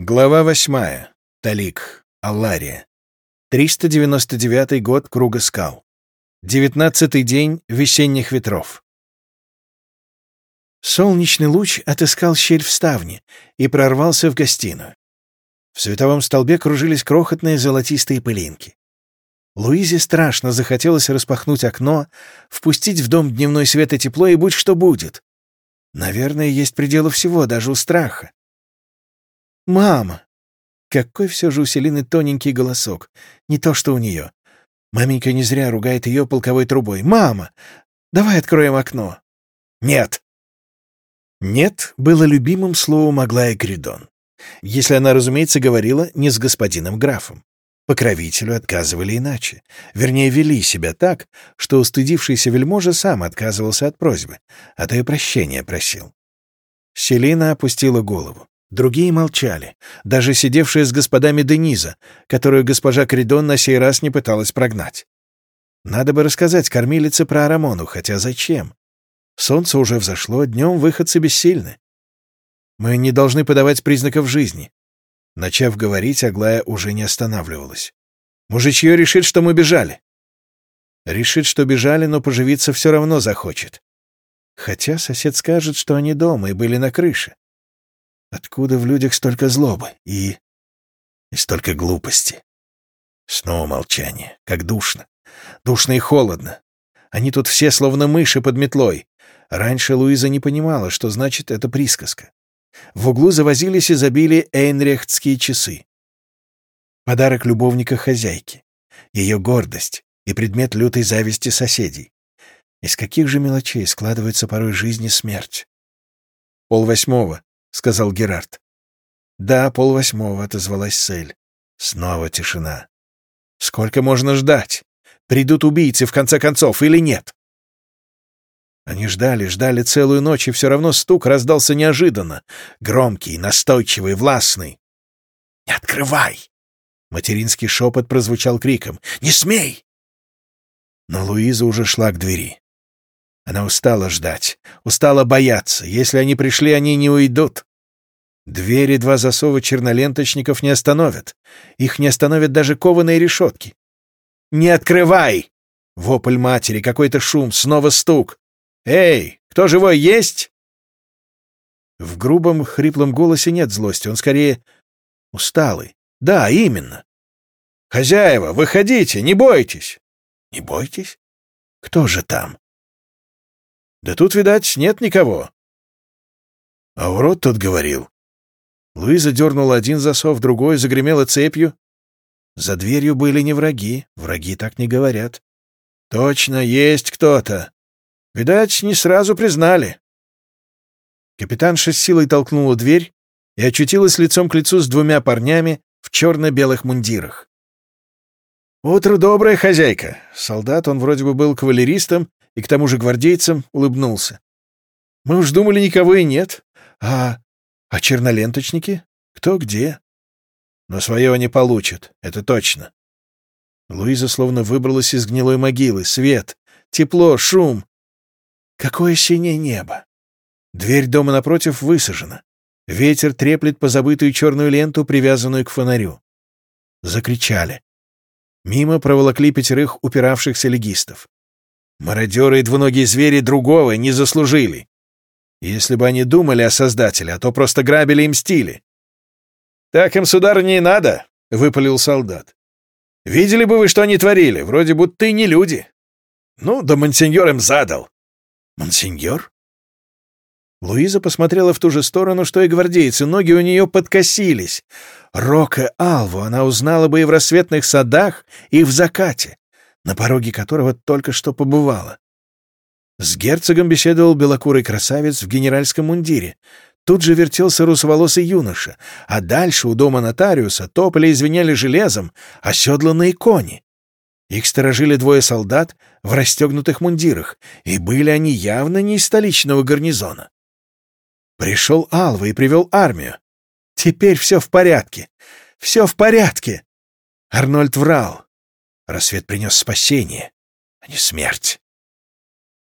Глава восьмая. Талик. Аллария. 399 год Круга скал. Девятнадцатый день весенних ветров. Солнечный луч отыскал щель в ставне и прорвался в гостиную. В световом столбе кружились крохотные золотистые пылинки. Луизе страшно захотелось распахнуть окно, впустить в дом дневной свет и тепло, и будь что будет. Наверное, есть пределы всего, даже у страха. «Мама!» Какой все же у Селины тоненький голосок. Не то, что у нее. Маменька не зря ругает ее полковой трубой. «Мама! Давай откроем окно!» «Нет!» «Нет» было любимым словом Аглая Кридон. Если она, разумеется, говорила не с господином графом. Покровителю отказывали иначе. Вернее, вели себя так, что устыдившийся вельможа сам отказывался от просьбы, а то и прощения просил. Селина опустила голову. Другие молчали, даже сидевшая с господами Дениза, которую госпожа Кридон на сей раз не пыталась прогнать. Надо бы рассказать кормилице про Арамону, хотя зачем? Солнце уже взошло, днем выходцы бессильны. Мы не должны подавать признаков жизни. Начав говорить, Аглая уже не останавливалась. Мужичье решит, что мы бежали. Решит, что бежали, но поживиться все равно захочет. Хотя сосед скажет, что они дома и были на крыше. Откуда в людях столько злобы и... и столько глупости? Снова молчание. Как душно. Душно и холодно. Они тут все словно мыши под метлой. Раньше Луиза не понимала, что значит эта присказка. В углу завозились и забили эйнрехтские часы. Подарок любовника хозяйки. Ее гордость и предмет лютой зависти соседей. Из каких же мелочей складывается порой жизнь и смерть? Пол восьмого. — сказал Герард. «Да, полвосьмого», — отозвалась Сель. Снова тишина. «Сколько можно ждать? Придут убийцы, в конце концов, или нет?» Они ждали, ждали целую ночь, и все равно стук раздался неожиданно. Громкий, настойчивый, властный. «Не открывай!» Материнский шепот прозвучал криком. «Не смей!» Но Луиза уже шла к двери. Она устала ждать, устала бояться. Если они пришли, они не уйдут. Двери два засова черноленточников не остановят. Их не остановят даже кованые решетки. «Не открывай!» Вопль матери, какой-то шум, снова стук. «Эй, кто живой есть?» В грубом, хриплом голосе нет злости, он скорее усталый. Да, именно. «Хозяева, выходите, не бойтесь!» «Не бойтесь? Кто же там?» Да тут, видать, нет никого. А урод тут говорил. Луиза дернула один засов, другой, загремела цепью. За дверью были не враги, враги так не говорят. Точно, есть кто-то. Видать, не сразу признали. Капитанша с силой толкнула дверь и очутилась лицом к лицу с двумя парнями в черно-белых мундирах. «Утро доброе, хозяйка!» Солдат, он вроде бы был кавалеристом, и к тому же гвардейцам улыбнулся. «Мы уж думали, никого и нет. А... а черноленточники? Кто где?» «Но свое они получат, это точно». Луиза словно выбралась из гнилой могилы. Свет, тепло, шум. Какое синее небо! Дверь дома напротив высажена. Ветер треплет позабытую черную ленту, привязанную к фонарю. Закричали. Мимо проволокли пятерых упиравшихся легистов. Мародеры и двуногие звери другого не заслужили. Если бы они думали о Создателе, а то просто грабили и мстили. «Так им, сударь, не надо», — выпалил солдат. «Видели бы вы, что они творили? Вроде будто и не люди». «Ну, да монсеньор им задал». «Монсеньор?» Луиза посмотрела в ту же сторону, что и гвардейцы. Ноги у нее подкосились. Рока Алву она узнала бы и в рассветных садах, и в закате на пороге которого только что побывала. С герцогом беседовал белокурый красавец в генеральском мундире. Тут же вертелся русоволосый юноша, а дальше у дома нотариуса топали и звеняли железом оседланные кони. Их сторожили двое солдат в расстегнутых мундирах, и были они явно не из столичного гарнизона. Пришел Алва и привел армию. Теперь все в порядке. Все в порядке. Арнольд врал. Рассвет принес спасение, а не смерть.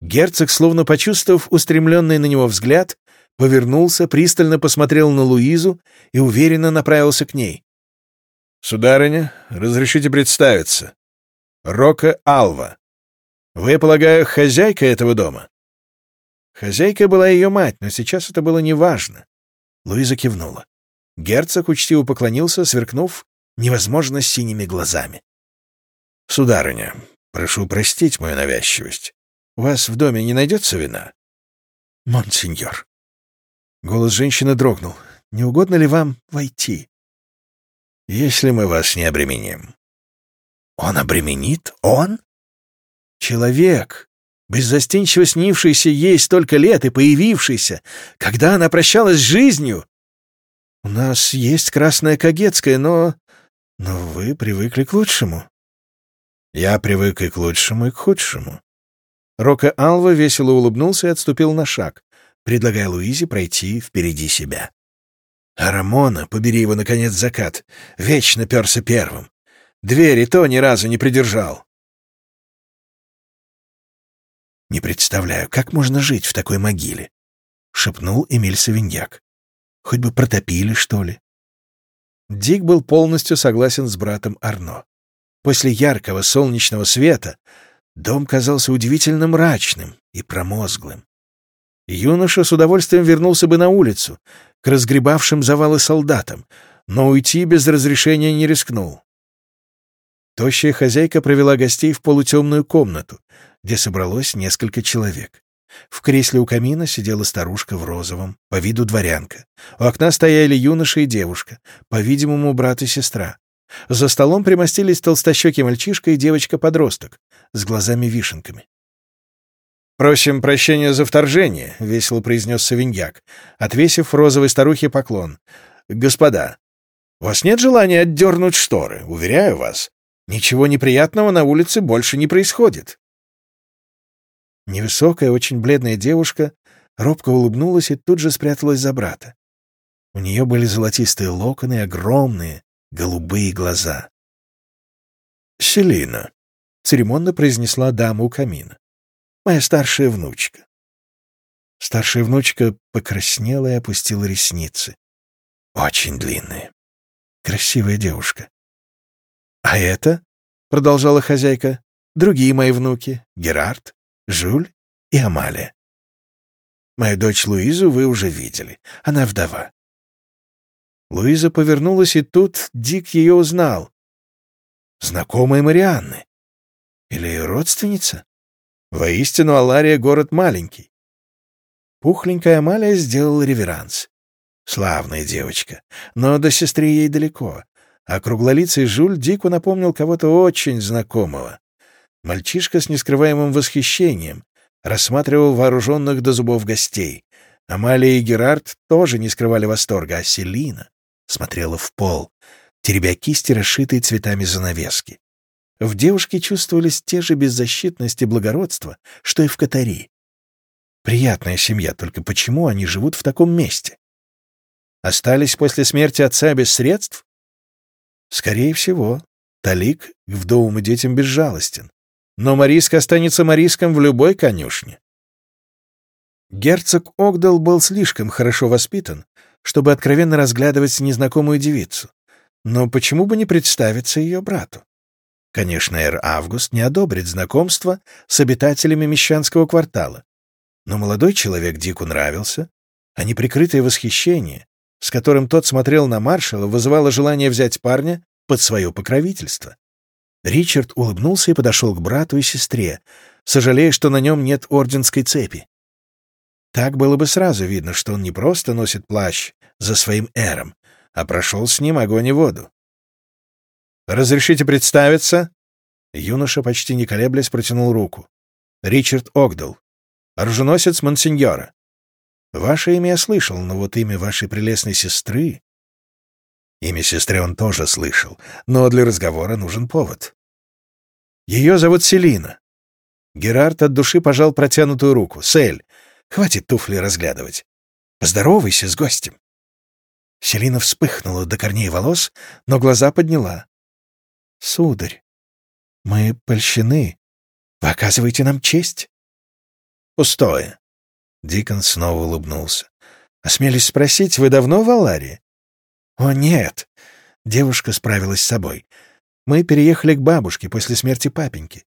Герцог, словно почувствовав устремленный на него взгляд, повернулся, пристально посмотрел на Луизу и уверенно направился к ней. «Сударыня, разрешите представиться. Рока Алва. Вы, полагаю, хозяйка этого дома?» Хозяйка была ее мать, но сейчас это было неважно. Луиза кивнула. Герцог учтиво поклонился, сверкнув невозможно синими глазами. «Сударыня, прошу простить мою навязчивость. У вас в доме не найдется вина?» «Монсеньор». Голос женщины дрогнул. «Не угодно ли вам войти?» «Если мы вас не обременим». «Он обременит? Он?» «Человек, беззастенчиво снившийся ей столько лет и появившийся, когда она прощалась с жизнью. У нас есть красная кагетская, но... Но вы привыкли к лучшему. Я привык и к лучшему, и к худшему. Рока Алва весело улыбнулся и отступил на шаг, предлагая Луизе пройти впереди себя. А Рамона, побери его, наконец, закат, вечно перся первым. Двери то ни разу не придержал. «Не представляю, как можно жить в такой могиле», — шепнул Эмиль Савиньяк. «Хоть бы протопили, что ли?» Дик был полностью согласен с братом Арно. После яркого солнечного света дом казался удивительно мрачным и промозглым. Юноша с удовольствием вернулся бы на улицу, к разгребавшим завалы солдатам, но уйти без разрешения не рискнул. Тощая хозяйка провела гостей в полутемную комнату, где собралось несколько человек. В кресле у камина сидела старушка в розовом, по виду дворянка. У окна стояли юноша и девушка, по-видимому, брат и сестра. За столом примостились толстощекий мальчишка и девочка-подросток с глазами-вишенками. «Просим прощения за вторжение», — весело произнес Савиньяк, отвесив розовой старухе поклон. «Господа, у вас нет желания отдернуть шторы, уверяю вас. Ничего неприятного на улице больше не происходит». Невысокая, очень бледная девушка робко улыбнулась и тут же спряталась за брата. У нее были золотистые локоны огромные голубые глаза. «Селина», — церемонно произнесла дама у камина. «Моя старшая внучка». Старшая внучка покраснела и опустила ресницы. Очень длинные. Красивая девушка. «А это?» — продолжала хозяйка. «Другие мои внуки. Герард, Жюль и Амалия. Мою дочь Луизу вы уже видели. Она вдова. Луиза повернулась, и тут Дик ее узнал. Знакомая Марианны. Или родственница? Воистину, Алария — город маленький. Пухленькая Амалия сделала реверанс. Славная девочка, но до сестры ей далеко. А круглолицый Жуль Дику напомнил кого-то очень знакомого. Мальчишка с нескрываемым восхищением рассматривал вооруженных до зубов гостей. Амалия и Герард тоже не скрывали восторга, а Селина смотрела в пол, теребя кисти, расшитые цветами занавески. В девушке чувствовались те же беззащитность и благородство, что и в Катари. Приятная семья, только почему они живут в таком месте? Остались после смерти отца без средств? Скорее всего, Талик к вдовам и детям безжалостен но Мариск останется Мариском в любой конюшне. Герцог Огдал был слишком хорошо воспитан, чтобы откровенно разглядывать незнакомую девицу. Но почему бы не представиться ее брату? Конечно, эр Август не одобрит знакомство с обитателями мещанского квартала. Но молодой человек Дику нравился, а неприкрытое восхищение, с которым тот смотрел на маршала, вызывало желание взять парня под свое покровительство. Ричард улыбнулся и подошел к брату и сестре, сожалея, что на нем нет орденской цепи. Так было бы сразу видно, что он не просто носит плащ за своим эром, а прошел с ним огонь и воду. «Разрешите представиться?» Юноша, почти не колеблясь, протянул руку. «Ричард Огдал, оруженосец Монсеньора. Ваше имя я слышал, но вот имя вашей прелестной сестры Имя сестры он тоже слышал, но для разговора нужен повод. Ее зовут Селина. Герард от души пожал протянутую руку. «Сель, хватит туфли разглядывать. Поздоровайся с гостем». Селина вспыхнула до корней волос, но глаза подняла. «Сударь, мы польщены. Вы оказываете нам честь?» «Пустое». Дикон снова улыбнулся. Осмелись спросить, вы давно в Алларе? О, нет. Девушка справилась с собой. Мы переехали к бабушке после смерти папеньки.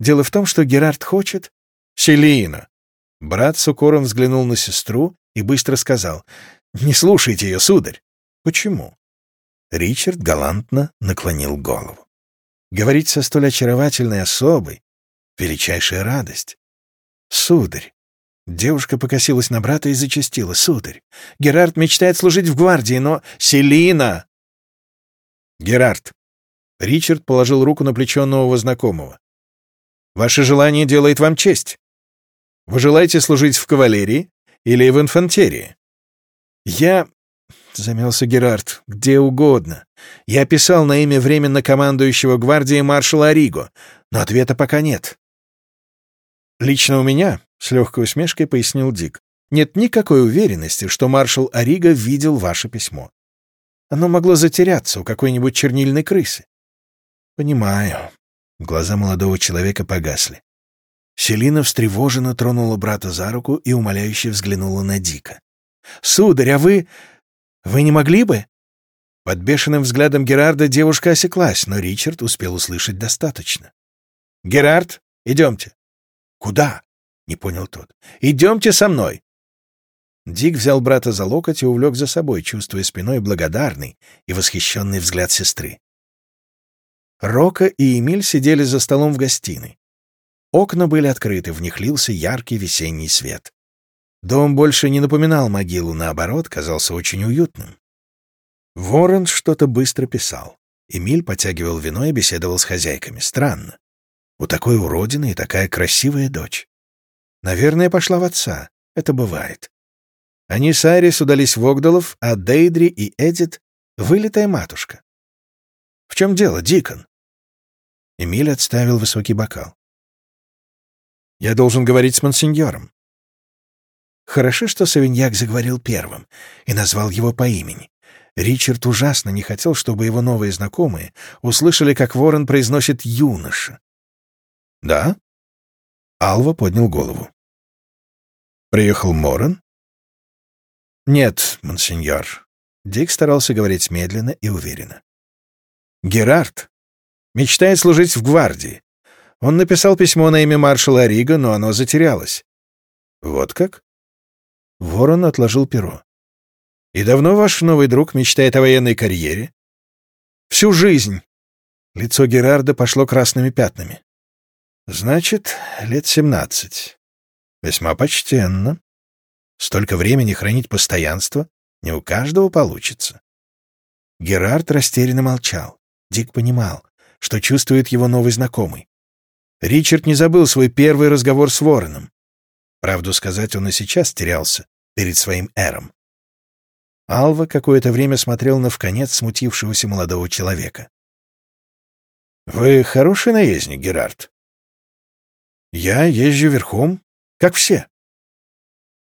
Дело в том, что Герард хочет... Селина! Брат с укором взглянул на сестру и быстро сказал. «Не слушайте ее, сударь!» «Почему?» Ричард галантно наклонил голову. Говорить со столь очаровательной особой — величайшая радость. «Сударь!» Девушка покосилась на брата и зачастила. «Сударь, Герард мечтает служить в гвардии, но... Селина!» «Герард!» Ричард положил руку на плечо нового знакомого. «Ваше желание делает вам честь. Вы желаете служить в кавалерии или в инфантерии?» «Я...» — замялся Герард. «Где угодно. Я писал на имя временно командующего гвардии маршала Ориго, но ответа пока нет». «Лично у меня — с легкой усмешкой пояснил Дик. «Нет никакой уверенности, что маршал Арига видел ваше письмо. Оно могло затеряться у какой-нибудь чернильной крысы». «Понимаю». Глаза молодого человека погасли. Селина встревоженно тронула брата за руку и умоляюще взглянула на Дика. «Сударь, а вы... вы не могли бы?» Под бешеным взглядом Герарда девушка осеклась, но Ричард успел услышать достаточно. «Герард, идемте». «Куда?» — не понял тот. «Идемте со мной!» Дик взял брата за локоть и увлек за собой, чувствуя спиной благодарный и восхищенный взгляд сестры. Рока и Эмиль сидели за столом в гостиной. Окна были открыты, в них лился яркий весенний свет. Дом больше не напоминал могилу, наоборот, казался очень уютным. Ворон что-то быстро писал. Эмиль потягивал вино и беседовал с хозяйками. Странно. У такой уродины и такая красивая дочь. Наверное, пошла в отца. Это бывает. Они с Айрис удались в Огдалов, а Дейдри и Эдит — вылитая матушка. В чем дело, Дикон? Эмиль отставил высокий бокал. Я должен говорить с монсеньором. Хорошо, что Савиньяк заговорил первым и назвал его по имени. Ричард ужасно не хотел, чтобы его новые знакомые услышали, как ворон произносит «юноша». «Да?» Алва поднял голову. Приехал Моран? Нет, монсеньор. Дик старался говорить медленно и уверенно. Герард мечтает служить в гвардии. Он написал письмо на имя маршала Рига, но оно затерялось. Вот как? Ворон отложил перо. И давно ваш новый друг мечтает о военной карьере? Всю жизнь. Лицо Герарда пошло красными пятнами. Значит, лет семнадцать. Весьма почтенно. Столько времени хранить постоянство не у каждого получится. Герард растерянно молчал. Дик понимал, что чувствует его новый знакомый. Ричард не забыл свой первый разговор с Вороном. Правду сказать, он и сейчас терялся перед своим эром. Алва какое-то время смотрел на вконец смутившегося молодого человека. «Вы хороший наездник, Герард?» «Я езжу верхом, как все.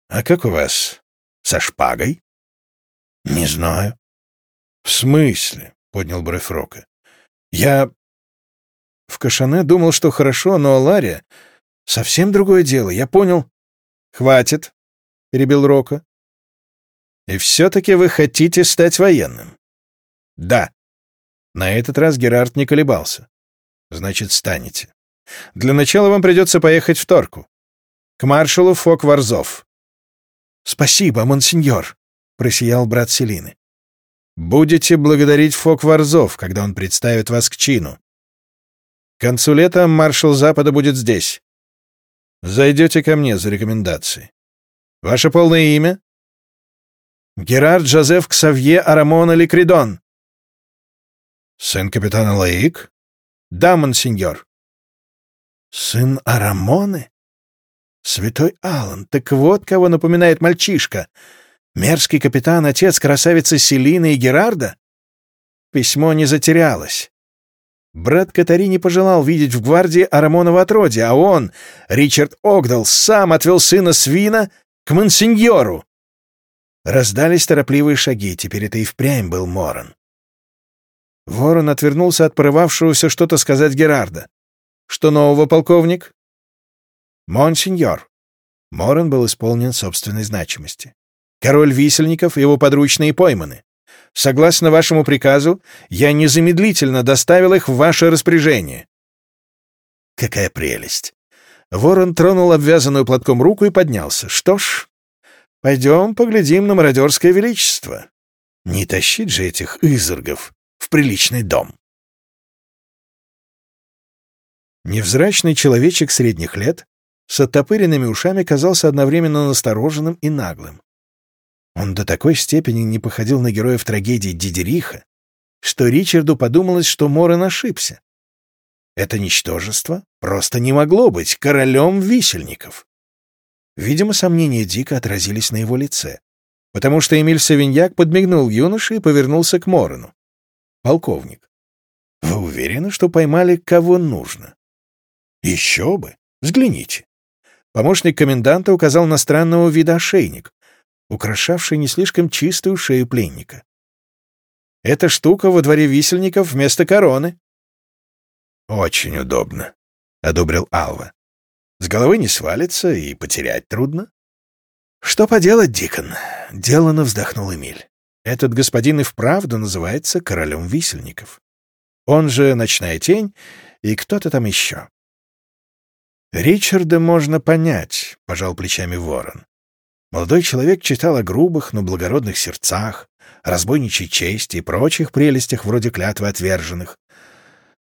А как у вас? Со шпагой? Не знаю. В смысле? Поднял бровь Рока. Я в Кашане думал, что хорошо, но Лария совсем другое дело. Я понял. Хватит, перебил Рока. И все-таки вы хотите стать военным? Да. На этот раз Герард не колебался. Значит, станете. Для начала вам придется поехать в Торку. К маршалу Фок-Варзов». «Спасибо, монсеньор», — просиял брат Селины. «Будете благодарить Фок-Варзов, когда он представит вас к чину. К концу лета маршал Запада будет здесь. Зайдете ко мне за рекомендацией. Ваше полное имя?» «Герард Жозеф Ксавье Арамона Ликридон». «Сын капитана Лаик?» «Да, монсеньор». «Сын Арамоны?» Святой Алан, так вот кого напоминает мальчишка. Мерзкий капитан, отец красавицы Селины и Герарда? Письмо не затерялось. Брат Катари не пожелал видеть в гвардии Арамонова отродья, а он, Ричард Огдал, сам отвел сына Свина к мансиньору. Раздались торопливые шаги, теперь это и впрямь был Моран. Ворон отвернулся от порывавшегося что-то сказать Герарда. «Что нового, полковник?» «Монсеньор». Моран был исполнен собственной значимости. Король Висельников и его подручные пойманы. Согласно вашему приказу, я незамедлительно доставил их в ваше распоряжение». Какая прелесть! Ворон тронул обвязанную платком руку и поднялся. Что ж, пойдем поглядим на мародерское величество. Не тащить же этих изоргов в приличный дом. Невзрачный человечек средних лет с оттопыренными ушами казался одновременно настороженным и наглым. Он до такой степени не походил на героев трагедии Дидериха, что Ричарду подумалось, что Морен ошибся. Это ничтожество просто не могло быть королем висельников. Видимо, сомнения Дика отразились на его лице, потому что Эмиль Савиньяк подмигнул юноше и повернулся к Морену. «Полковник, вы уверены, что поймали кого нужно?» «Еще бы! Взгляните!» Помощник коменданта указал на странного вида ошейник, украшавший не слишком чистую шею пленника. «Эта штука во дворе висельников вместо короны». «Очень удобно», — одобрил Алва. «С головы не свалится и потерять трудно». «Что поделать, Дикон?» — делано вздохнул Эмиль. «Этот господин и вправду называется королем висельников. Он же Ночная Тень и кто-то там еще». «Ричарда можно понять», — пожал плечами ворон. Молодой человек читал о грубых, но благородных сердцах, разбойничьей чести и прочих прелестях вроде клятвы отверженных.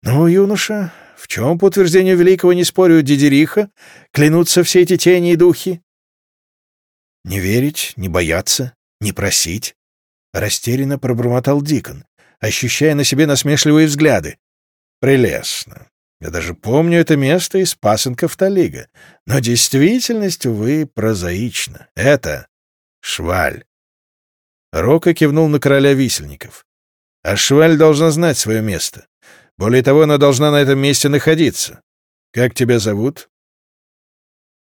Ну, юноша, в чем, по утверждению великого не спорю Дидериха, клянутся все эти тени и духи? Не верить, не бояться, не просить. Растерянно пробормотал Дикон, ощущая на себе насмешливые взгляды. Прелестно. Я даже помню это место из пасынков Талига. Но действительность, увы, прозаична. Это Шваль. Рока кивнул на короля висельников. А Шваль должна знать свое место. Более того, она должна на этом месте находиться. Как тебя зовут?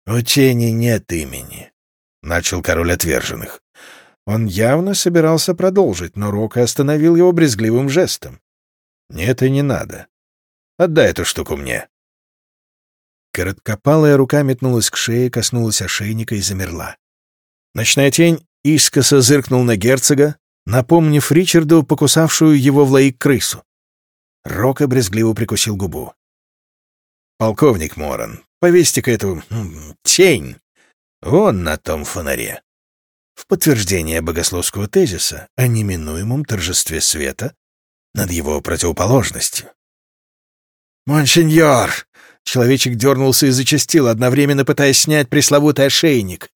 У тени нет имени, — начал король отверженных. Он явно собирался продолжить, но Рока остановил его брезгливым жестом. «Нет и не надо. Отдай эту штуку мне». Короткопалая рука метнулась к шее, коснулась ошейника и замерла. Ночная тень искоса зыркнул на герцога, напомнив Ричарду покусавшую его в лаик крысу. Рока брезгливо прикусил губу. «Полковник Моран, повесьте-ка эту... тень! Вон на том фонаре!» В подтверждение богословского тезиса о неминуемом торжестве света над его противоположностью. «Монсеньор!» Человечек дернулся и зачастил, одновременно пытаясь снять пресловутый ошейник.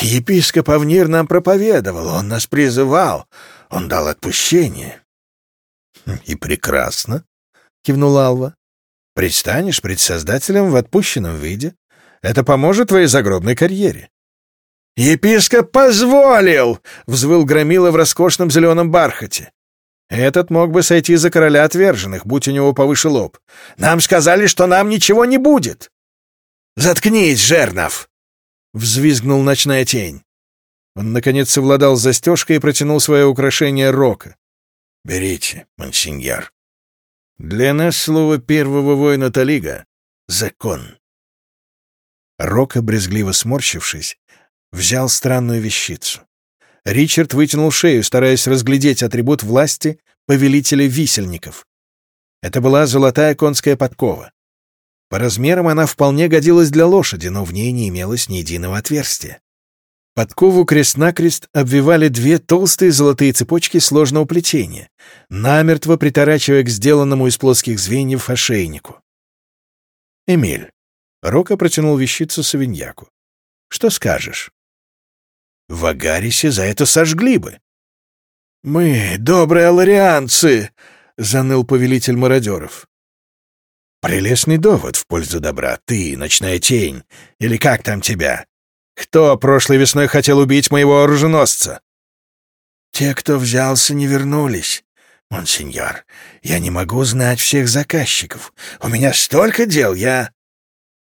«Епископ Авнир нам проповедовал, он нас призывал, он дал отпущение». «И прекрасно», — кивнул Алва. «Предстанешь пред Создателем в отпущенном виде. Это поможет твоей загробной карьере». «Епископ позволил!» — взвыл Громила в роскошном зеленом бархате. Этот мог бы сойти за короля отверженных, будь у него повыше лоб. Нам сказали, что нам ничего не будет. Заткнись, Жернов! Взвизгнул ночная тень. Он, наконец, совладал с застежкой и протянул свое украшение Рока. «Берите, монсеньор. Для нас слово первого воина Талига — закон». Рока, брезгливо сморщившись, взял странную вещицу. Ричард вытянул шею, стараясь разглядеть атрибут власти повелителя висельников. Это была золотая конская подкова. По размерам она вполне годилась для лошади, но в ней не имелось ни единого отверстия. Подкову крест-накрест обвивали две толстые золотые цепочки сложного плетения, намертво приторачивая к сделанному из плоских звеньев ошейнику. «Эмиль», — Рока протянул вещицу Савиньяку, — «что скажешь?» В Агарисе за это сожгли бы. — Мы добрые аларианцы, — заныл повелитель мародеров. — Прелестный довод в пользу добра. Ты, ночная тень, или как там тебя? Кто прошлой весной хотел убить моего оруженосца? — Те, кто взялся, не вернулись. Монсеньор, я не могу знать всех заказчиков. У меня столько дел, я...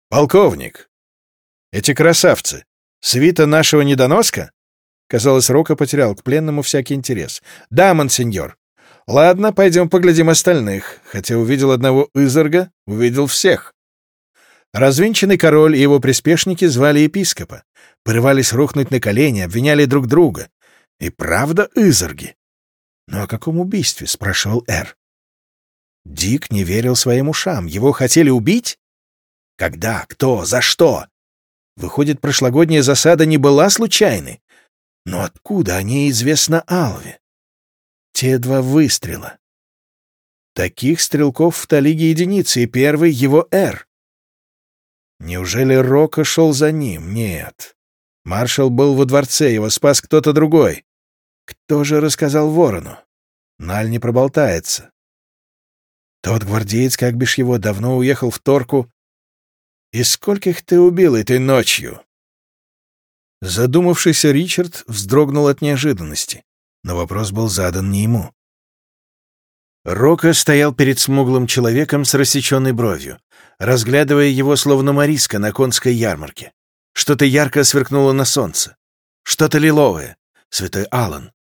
Полковник, эти красавцы, Свита нашего недоноска? Казалось, Рока потерял к пленному всякий интерес. Да, монсеньор. Ладно, пойдем поглядим остальных. Хотя увидел одного изорга, увидел всех. Развинченный король и его приспешники звали епископа. порывались рухнуть на колени, обвиняли друг друга. И правда Изорги? «Но о каком убийстве?» — спрашивал Эр. Дик не верил своим ушам. Его хотели убить? Когда? Кто? За что? Выходит, прошлогодняя засада не была случайной. Но откуда о ней известно Алве? Те два выстрела. Таких стрелков в Талиге единицы, и первый — его Эр. Неужели Рока шел за ним? Нет. Маршал был во дворце, его спас кто-то другой. Кто же рассказал ворону? Наль не проболтается. Тот гвардеец, как бишь его, давно уехал в Торку. И скольких ты убил этой ночью? Задумавшийся Ричард вздрогнул от неожиданности, но вопрос был задан не ему. Рока стоял перед смуглым человеком с рассеченной бровью, разглядывая его словно Мариска на конской ярмарке. Что-то ярко сверкнуло на солнце. Что-то лиловое. Святой Аллан.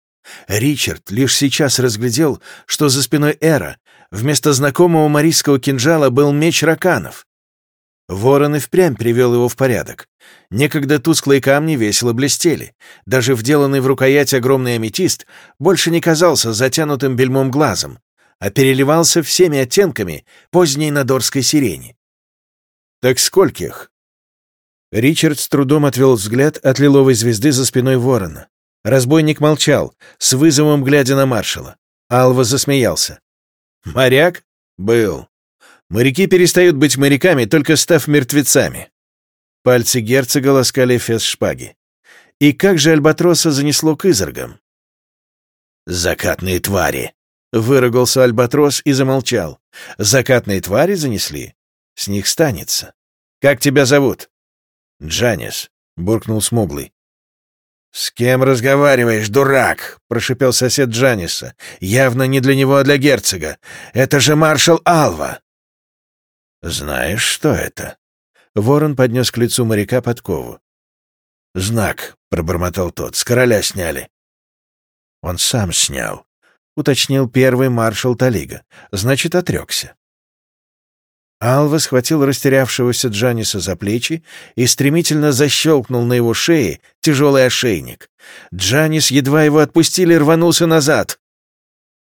Ричард лишь сейчас разглядел, что за спиной Эра вместо знакомого марийского кинжала был меч раканов. Ворон и впрямь привел его в порядок. Некогда тусклые камни весело блестели. Даже вделанный в рукоять огромный аметист больше не казался затянутым бельмом глазом, а переливался всеми оттенками поздней надорской сирени. «Так скольких?» Ричард с трудом отвел взгляд от лиловой звезды за спиной ворона. Разбойник молчал, с вызовом глядя на маршала. Алва засмеялся. «Моряк? Был. Моряки перестают быть моряками, только став мертвецами». Пальцы герцога ласкали фес шпаги. «И как же Альбатроса занесло к изоргам?» «Закатные твари!» — выругался Альбатрос и замолчал. «Закатные твари занесли? С них станется. Как тебя зовут?» «Джанис», — буркнул смуглый. «С кем разговариваешь, дурак?» — прошипел сосед Джаниса. «Явно не для него, а для герцога. Это же маршал Алва!» «Знаешь, что это?» Ворон поднес к лицу моряка подкову. «Знак», — пробормотал тот, — «с короля сняли». «Он сам снял», — уточнил первый маршал Талига. «Значит, отрекся». Алва схватил растерявшегося Джаниса за плечи и стремительно защелкнул на его шее тяжелый ошейник. Джанис, едва его отпустили, рванулся назад.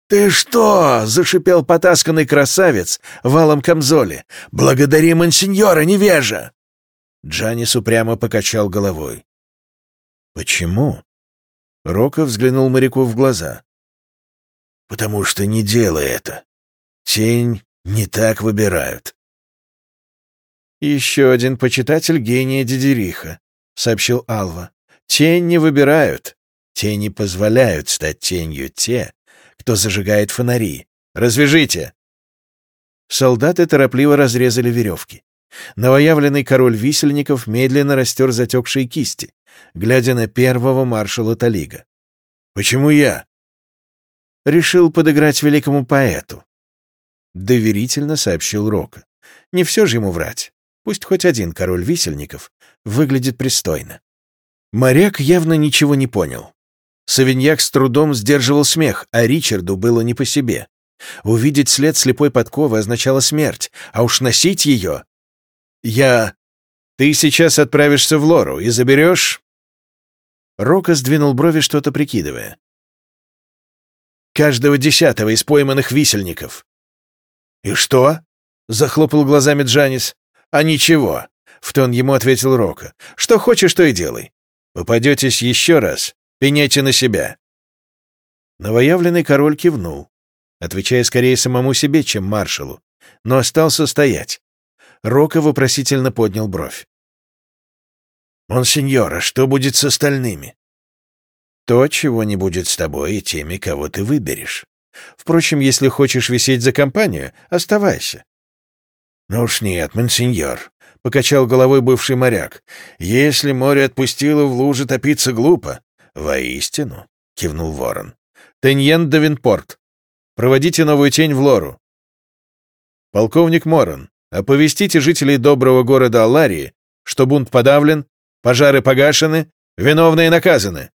«Ты что?» — зашипел потасканный красавец в алом камзоле. «Благодари мансиньора, невежа!» Джанис упрямо покачал головой. «Почему?» Рока взглянул моряку в глаза. «Потому что не делай это. Тень не так выбирают. «Еще один почитатель гения Дидериха», — сообщил Алва. «Тень не выбирают. Тени позволяют стать тенью те, кто зажигает фонари. Развяжите!» Солдаты торопливо разрезали веревки. Новоявленный король висельников медленно растер затекшие кисти, глядя на первого маршала Талига. «Почему я?» «Решил подыграть великому поэту», — доверительно сообщил Рока. «Не все же ему врать. Пусть хоть один король висельников выглядит пристойно. Моряк явно ничего не понял. Савиньяк с трудом сдерживал смех, а Ричарду было не по себе. Увидеть след слепой подковы означало смерть, а уж носить ее... Я... Ты сейчас отправишься в Лору и заберешь... Рока сдвинул брови, что-то прикидывая. «Каждого десятого из пойманных висельников». «И что?» — захлопал глазами Джанис. «А ничего», — в тон ему ответил Рока. «Что хочешь, то и делай. Попадетесь еще раз, пеняйте на себя». Новоявленный король кивнул, отвечая скорее самому себе, чем маршалу, но остался стоять. Рока вопросительно поднял бровь. «Монсеньора, что будет с остальными?» «То, чего не будет с тобой и теми, кого ты выберешь. Впрочем, если хочешь висеть за компанию, оставайся. «Ну уж нет, мансиньор», — покачал головой бывший моряк. «Если море отпустило в луже, топиться глупо». «Воистину», — кивнул ворон. «Теньен Давинпорт, проводите новую тень в Лору». «Полковник Моран, оповестите жителей доброго города Алларии, что бунт подавлен, пожары погашены, виновные наказаны.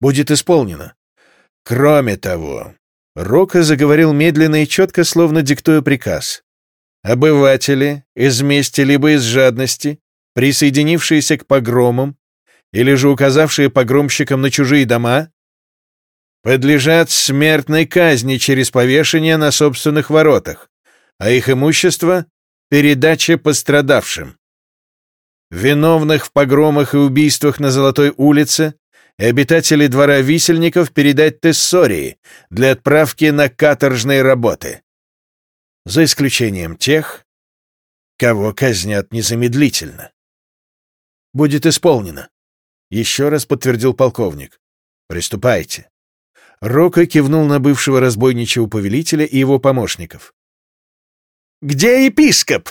Будет исполнено. Кроме того...» Рока заговорил медленно и четко, словно диктуя приказ. Обыватели из мести либо из жадности, присоединившиеся к погромам, или же указавшие погромщикам на чужие дома, подлежат смертной казни через повешение на собственных воротах, а их имущество — передача пострадавшим. Виновных в погромах и убийствах на Золотой улице и обитателей двора висельников передать Тессории для отправки на каторжные работы. За исключением тех, кого казнят незамедлительно. «Будет исполнено», — еще раз подтвердил полковник. «Приступайте». Рока кивнул на бывшего разбойничего повелителя и его помощников. «Где епископ?»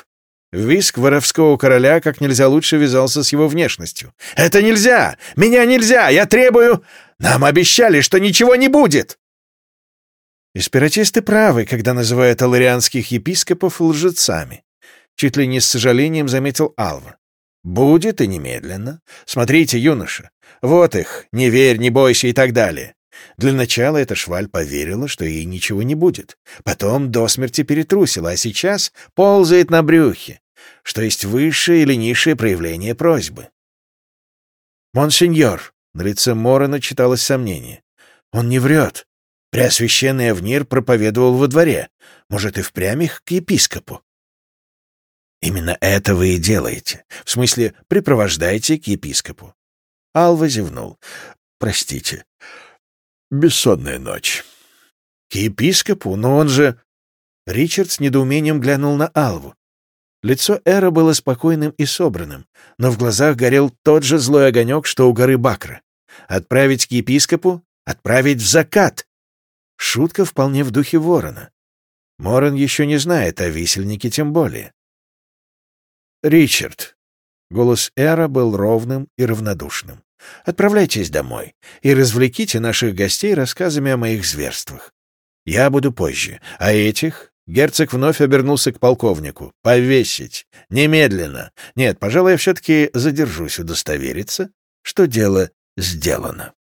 Виск воровского короля как нельзя лучше вязался с его внешностью. «Это нельзя! Меня нельзя! Я требую... Нам обещали, что ничего не будет!» Эспиратисты правы, когда называют аларианских епископов лжецами. Чуть ли не с сожалением заметил Алва. «Будет и немедленно. Смотрите, юноша. Вот их. Не верь, не бойся и так далее. Для начала эта шваль поверила, что ей ничего не будет. Потом до смерти перетрусила, а сейчас ползает на брюхе, что есть высшее или низшее проявление просьбы. «Монсеньор», — на лице Морона читалось сомнение, — «он не врет. Преосвященный Авнир проповедовал во дворе. Может, и впрямь их к епископу?» «Именно это вы и делаете. В смысле, припровождаете к епископу». Алва зевнул. «Простите, Бессонная ночь. К епископу? Но он же... Ричард с недоумением глянул на Алву. Лицо Эра было спокойным и собранным, но в глазах горел тот же злой огонек, что у горы Бакра. Отправить к епископу? Отправить в закат! Шутка вполне в духе ворона. Моран еще не знает, а висельники тем более. «Ричард!» Голос Эра был ровным и равнодушным. Отправляйтесь домой и развлеките наших гостей рассказами о моих зверствах. Я буду позже, а этих...» Герцог вновь обернулся к полковнику. «Повесить! Немедленно! Нет, пожалуй, я все-таки задержусь удостовериться, что дело сделано».